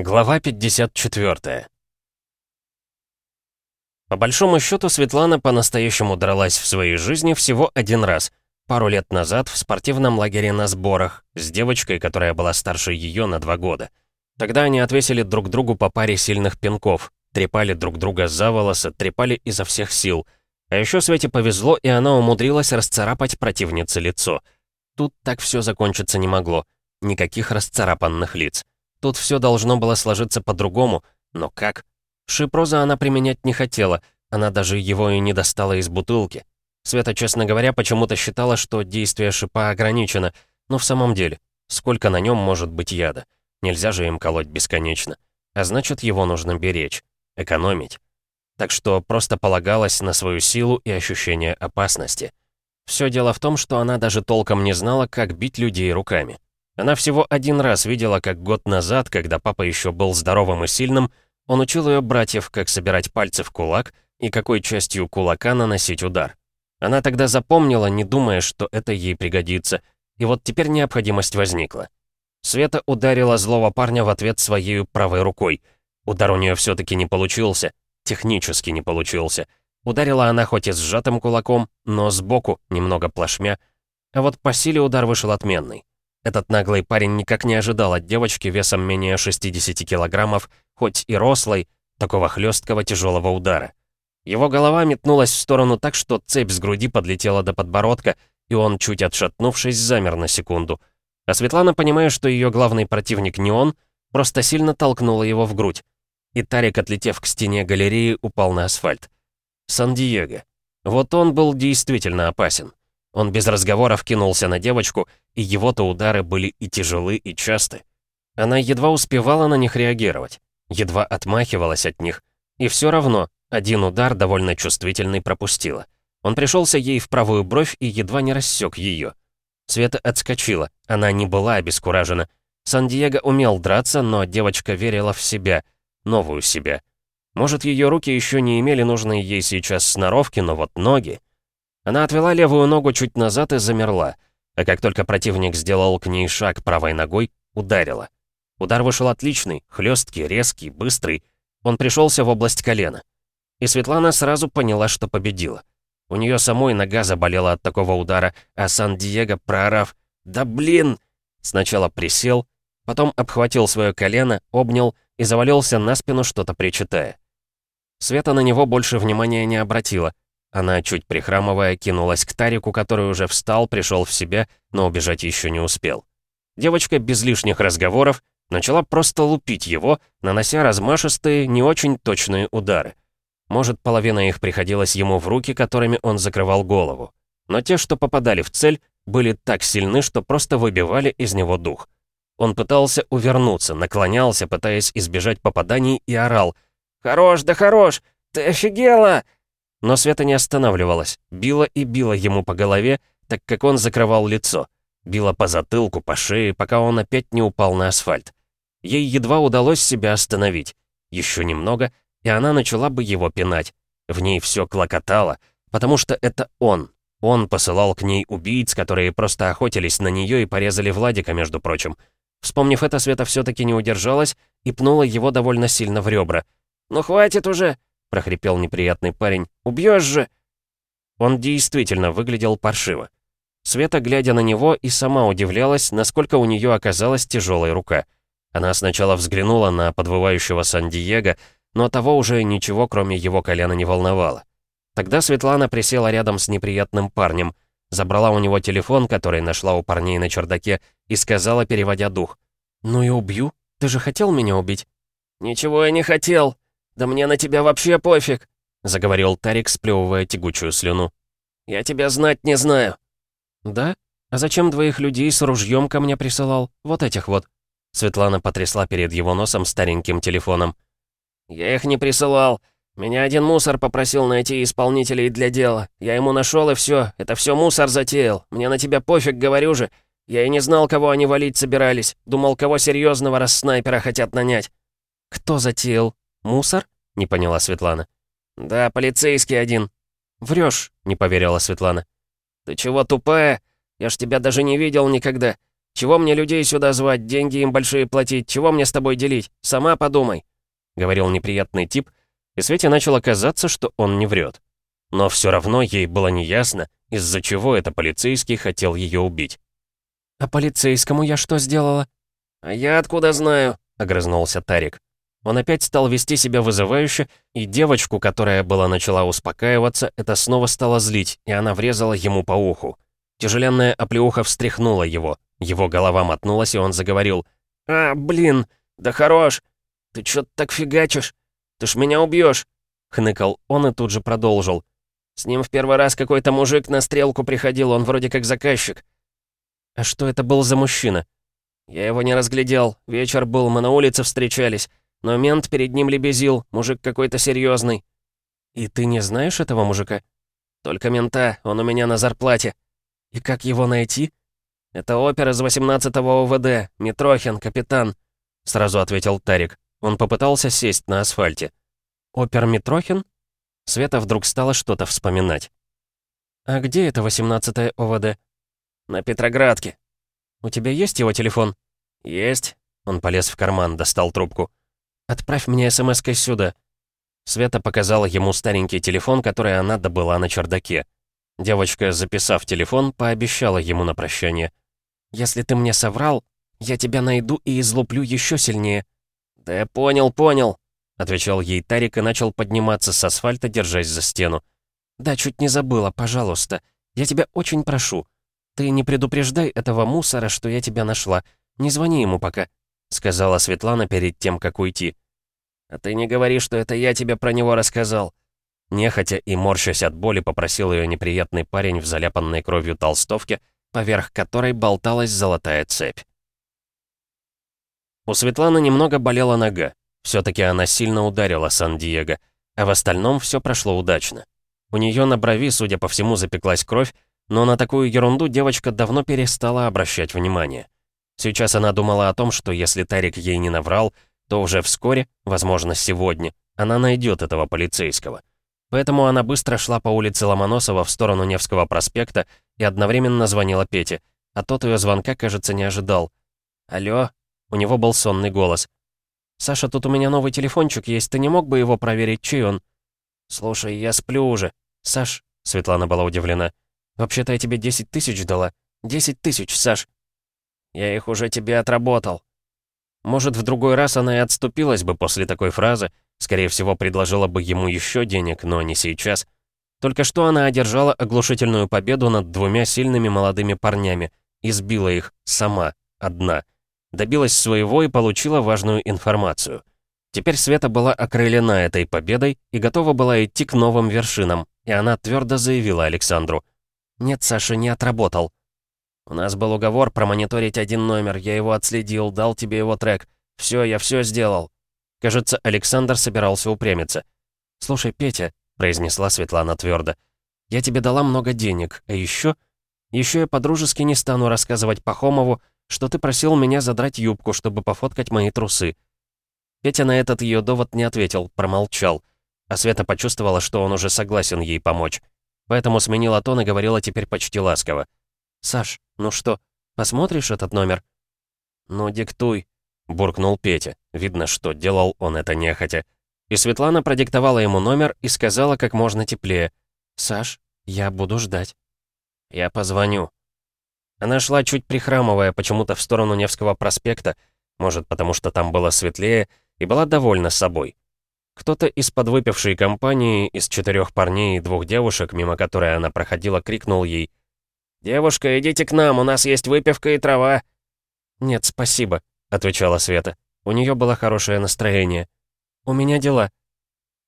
Глава 54 По большому счету, Светлана по-настоящему дралась в своей жизни всего один раз. Пару лет назад в спортивном лагере на сборах с девочкой, которая была старше ее на два года. Тогда они отвесили друг другу по паре сильных пинков, трепали друг друга за волосы, трепали изо всех сил. А еще Свете повезло, и она умудрилась расцарапать противнице лицо. Тут так все закончиться не могло. Никаких расцарапанных лиц. Тут все должно было сложиться по-другому, но как? Шипроза она применять не хотела, она даже его и не достала из бутылки. Света, честно говоря, почему-то считала, что действие шипа ограничено, но в самом деле, сколько на нем может быть яда? Нельзя же им колоть бесконечно. А значит, его нужно беречь, экономить. Так что просто полагалась на свою силу и ощущение опасности. Все дело в том, что она даже толком не знала, как бить людей руками. Она всего один раз видела, как год назад, когда папа еще был здоровым и сильным, он учил ее братьев, как собирать пальцы в кулак и какой частью кулака наносить удар. Она тогда запомнила, не думая, что это ей пригодится, и вот теперь необходимость возникла. Света ударила злого парня в ответ своей правой рукой. Удар у нее все-таки не получился, технически не получился. Ударила она хоть и сжатым кулаком, но сбоку, немного плашмя. А вот по силе удар вышел отменный. Этот наглый парень никак не ожидал от девочки весом менее 60 килограммов, хоть и рослой, такого хлесткого тяжелого удара. Его голова метнулась в сторону так, что цепь с груди подлетела до подбородка, и он, чуть отшатнувшись, замер на секунду. А Светлана, понимая, что ее главный противник не он, просто сильно толкнула его в грудь. И Тарик, отлетев к стене галереи, упал на асфальт. Сан-Диего. Вот он был действительно опасен. Он без разговоров кинулся на девочку, и его-то удары были и тяжелы, и часты. Она едва успевала на них реагировать, едва отмахивалась от них, и все равно один удар довольно чувствительный пропустила. Он пришелся ей в правую бровь и едва не рассек ее. Света отскочила, она не была обескуражена. Сан-Диего умел драться, но девочка верила в себя, новую себя. Может, ее руки еще не имели нужной ей сейчас сноровки, но вот ноги... Она отвела левую ногу чуть назад и замерла, а как только противник сделал к ней шаг правой ногой, ударила. Удар вышел отличный, хлесткий, резкий, быстрый. Он пришелся в область колена. И Светлана сразу поняла, что победила. У нее самой нога заболела от такого удара, а Сан-Диего, проорав «Да блин!» Сначала присел, потом обхватил свое колено, обнял и завалился на спину, что-то причитая. Света на него больше внимания не обратила, она, чуть прихрамывая, кинулась к Тарику, который уже встал, пришел в себя, но убежать еще не успел. Девочка без лишних разговоров начала просто лупить его, нанося размашистые, не очень точные удары. Может, половина их приходилась ему в руки, которыми он закрывал голову. Но те, что попадали в цель, были так сильны, что просто выбивали из него дух. Он пытался увернуться, наклонялся, пытаясь избежать попаданий, и орал. «Хорош, да хорош! Ты офигела!» Но Света не останавливалась, била и била ему по голове, так как он закрывал лицо. Била по затылку, по шее, пока он опять не упал на асфальт. Ей едва удалось себя остановить. Еще немного, и она начала бы его пинать. В ней все клокотало, потому что это он. Он посылал к ней убийц, которые просто охотились на нее и порезали Владика, между прочим. Вспомнив это, Света все-таки не удержалась и пнула его довольно сильно в ребра. «Ну хватит уже!» — прохрипел неприятный парень. «Убьешь же!» Он действительно выглядел паршиво. Света, глядя на него, и сама удивлялась, насколько у нее оказалась тяжелая рука. Она сначала взглянула на подвывающего Сан-Диего, но того уже ничего, кроме его колена, не волновало. Тогда Светлана присела рядом с неприятным парнем, забрала у него телефон, который нашла у парней на чердаке, и сказала, переводя дух. «Ну и убью? Ты же хотел меня убить?» «Ничего я не хотел», «Да мне на тебя вообще пофиг», — заговорил Тарик, сплевывая тягучую слюну. «Я тебя знать не знаю». «Да? А зачем двоих людей с ружьем ко мне присылал? Вот этих вот». Светлана потрясла перед его носом стареньким телефоном. «Я их не присылал. Меня один мусор попросил найти исполнителей для дела. Я ему нашел и все. Это все мусор затеял. Мне на тебя пофиг, говорю же. Я и не знал, кого они валить собирались. Думал, кого серьезного раз снайпера хотят нанять». «Кто затеял? «Мусор?» — не поняла Светлана. «Да, полицейский один». «Врёшь», — не поверила Светлана. «Ты чего тупая? Я ж тебя даже не видел никогда. Чего мне людей сюда звать, деньги им большие платить, чего мне с тобой делить? Сама подумай», — говорил неприятный тип, и Свете начало казаться, что он не врет. Но все равно ей было неясно, из-за чего это полицейский хотел ее убить. «А полицейскому я что сделала?» «А я откуда знаю?» — огрызнулся Тарик. Он опять стал вести себя вызывающе, и девочку, которая была начала успокаиваться, это снова стало злить, и она врезала ему по уху. Тяжеленная оплеуха встряхнула его. Его голова мотнулась, и он заговорил. «А, блин, да хорош! Ты чё так фигачишь? Ты ж меня убьёшь!» Хныкал он и тут же продолжил. «С ним в первый раз какой-то мужик на стрелку приходил, он вроде как заказчик». «А что это был за мужчина?» «Я его не разглядел. Вечер был, мы на улице встречались. Но мент перед ним лебезил, мужик какой-то серьезный. «И ты не знаешь этого мужика?» «Только мента, он у меня на зарплате». «И как его найти?» «Это опер из 18-го ОВД, Митрохин, капитан», — сразу ответил Тарик. Он попытался сесть на асфальте. «Опер Митрохин?» Света вдруг стала что-то вспоминать. «А где это 18-е ОВД?» «На Петроградке». «У тебя есть его телефон?» «Есть». Он полез в карман, достал трубку. «Отправь мне смс-кой сюда». Света показала ему старенький телефон, который она добыла на чердаке. Девочка, записав телефон, пообещала ему на прощание. «Если ты мне соврал, я тебя найду и излуплю еще сильнее». «Да я понял, понял», — отвечал ей Тарик и начал подниматься с асфальта, держась за стену. «Да, чуть не забыла, пожалуйста. Я тебя очень прошу. Ты не предупреждай этого мусора, что я тебя нашла. Не звони ему пока», — сказала Светлана перед тем, как уйти. «А ты не говори, что это я тебе про него рассказал», Нехотя и морщась от боли, попросил ее неприятный парень в заляпанной кровью толстовке, поверх которой болталась золотая цепь. У Светланы немного болела нога. все таки она сильно ударила Сан-Диего, а в остальном все прошло удачно. У нее на брови, судя по всему, запеклась кровь, но на такую ерунду девочка давно перестала обращать внимание. Сейчас она думала о том, что если Тарик ей не наврал, то уже вскоре, возможно, сегодня, она найдет этого полицейского. Поэтому она быстро шла по улице Ломоносова в сторону Невского проспекта и одновременно звонила Пете, а тот ее звонка, кажется, не ожидал. «Алло?» У него был сонный голос. «Саша, тут у меня новый телефончик есть, ты не мог бы его проверить, чей он?» «Слушай, я сплю уже». «Саш», — Светлана была удивлена, «вообще-то я тебе 10 тысяч дала. 10 тысяч, Саш». «Я их уже тебе отработал». Может, в другой раз она и отступилась бы после такой фразы, Скорее всего, предложила бы ему еще денег, но не сейчас. Только что она одержала оглушительную победу над двумя сильными молодыми парнями, избила их сама, одна. Добилась своего и получила важную информацию. Теперь Света была окрылена этой победой и готова была идти к новым вершинам, и она твердо заявила Александру. «Нет, Саша, не отработал. У нас был уговор промониторить один номер, я его отследил, дал тебе его трек. Все, я все сделал. Кажется, Александр собирался упрямиться. «Слушай, Петя», — произнесла Светлана твердо, «я тебе дала много денег, а еще... Еще я по-дружески не стану рассказывать Пахомову, что ты просил меня задрать юбку, чтобы пофоткать мои трусы». Петя на этот ее довод не ответил, промолчал. А Света почувствовала, что он уже согласен ей помочь. Поэтому сменила тон и говорила теперь почти ласково. «Саш, ну что, посмотришь этот номер?» «Ну, диктуй», буркнул Петя. Видно, что делал он это нехотя. И Светлана продиктовала ему номер и сказала как можно теплее. «Саш, я буду ждать». «Я позвоню». Она шла чуть прихрамывая почему-то в сторону Невского проспекта, может, потому что там было светлее, и была довольна собой. Кто-то из подвыпившей компании, из четырех парней и двух девушек, мимо которой она проходила, крикнул ей. «Девушка, идите к нам, у нас есть выпивка и трава». «Нет, спасибо», — отвечала Света. У нее было хорошее настроение. «У меня дела».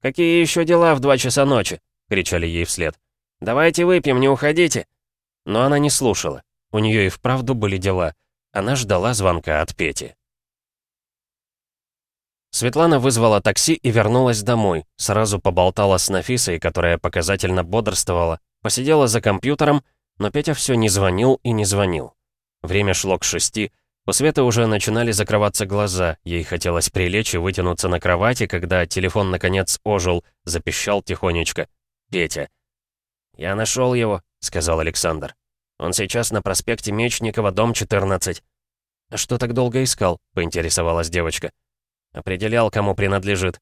«Какие еще дела в два часа ночи?» — кричали ей вслед. «Давайте выпьем, не уходите». Но она не слушала. У нее и вправду были дела. Она ждала звонка от Пети. Светлана вызвала такси и вернулась домой. Сразу поболтала с Нафисой, которая показательно бодрствовала. Посидела за компьютером, но Петя все не звонил и не звонил. Время шло к шести, у Светы уже начинали закрываться глаза, ей хотелось прилечь и вытянуться на кровати, когда телефон наконец ожил, запищал тихонечко. «Петя». «Я нашел его», — сказал Александр. «Он сейчас на проспекте Мечникова, дом 14». «А что так долго искал?» — поинтересовалась девочка. «Определял, кому принадлежит».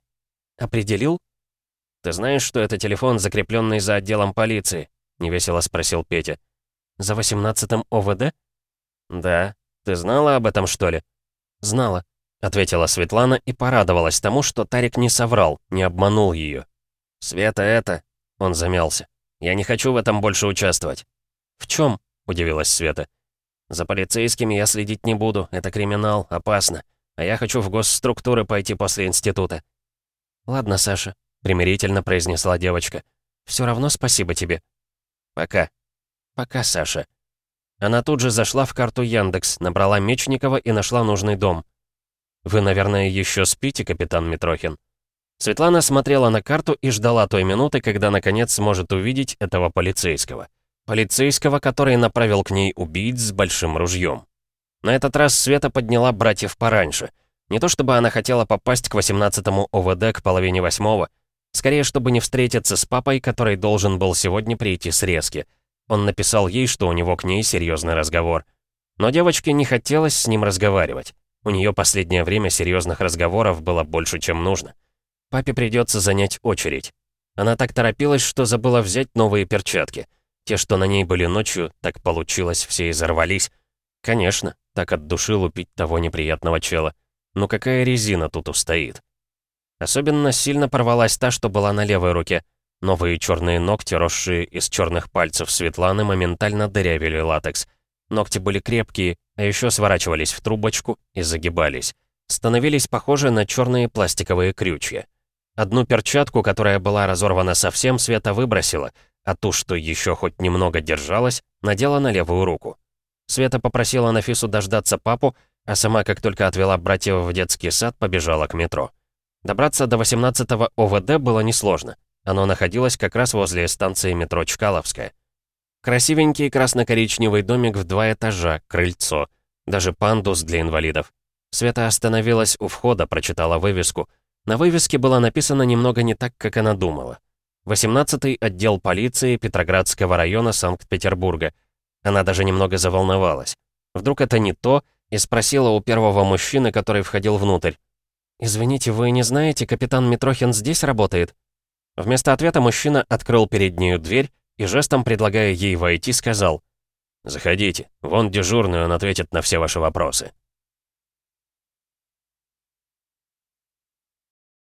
«Определил?» «Ты знаешь, что это телефон, закрепленный за отделом полиции?» — невесело спросил Петя. «За 18-м ОВД?» «Да. Ты знала об этом, что ли?» «Знала», — ответила Светлана и порадовалась тому, что Тарик не соврал, не обманул ее. «Света, это...» — он замялся. «Я не хочу в этом больше участвовать». «В чем? удивилась Света. «За полицейскими я следить не буду, это криминал, опасно. А я хочу в госструктуры пойти после института». «Ладно, Саша», — примирительно произнесла девочка. «Все равно спасибо тебе». «Пока». «Пока, Саша». Она тут же зашла в карту Яндекс, набрала Мечникова и нашла нужный дом. «Вы, наверное, еще спите, капитан Митрохин?» Светлана смотрела на карту и ждала той минуты, когда наконец сможет увидеть этого полицейского. Полицейского, который направил к ней убийц с большим ружьем. На этот раз Света подняла братьев пораньше. Не то чтобы она хотела попасть к 18-му ОВД к половине восьмого, скорее, чтобы не встретиться с папой, который должен был сегодня прийти с резки. Он написал ей, что у него к ней серьезный разговор. Но девочке не хотелось с ним разговаривать. У нее последнее время серьезных разговоров было больше, чем нужно. Папе придется занять очередь. Она так торопилась, что забыла взять новые перчатки. Те, что на ней были ночью, так получилось, все изорвались. Конечно, так от души лупить того неприятного чела. Но какая резина тут устоит? Особенно сильно порвалась та, что была на левой руке. Новые черные ногти, росшие из черных пальцев Светланы, моментально дырявили латекс. Ногти были крепкие, а еще сворачивались в трубочку и загибались. Становились похожи на черные пластиковые крючья. Одну перчатку, которая была разорвана совсем, Света выбросила, а ту, что еще хоть немного держалась, надела на левую руку. Света попросила Нафису дождаться папу, а сама, как только отвела братьев в детский сад, побежала к метро. Добраться до 18-го ОВД было несложно. Оно находилось как раз возле станции метро Чкаловская. Красивенький красно-коричневый домик в два этажа, крыльцо. Даже пандус для инвалидов. Света остановилась у входа, прочитала вывеску. На вывеске было написано немного не так, как она думала. 18-й отдел полиции Петроградского района Санкт-Петербурга. Она даже немного заволновалась. Вдруг это не то, и спросила у первого мужчины, который входил внутрь. «Извините, вы не знаете, капитан Митрохин здесь работает?» Вместо ответа мужчина открыл перед нею дверь и жестом, предлагая ей войти, сказал «Заходите, вон дежурный, он ответит на все ваши вопросы».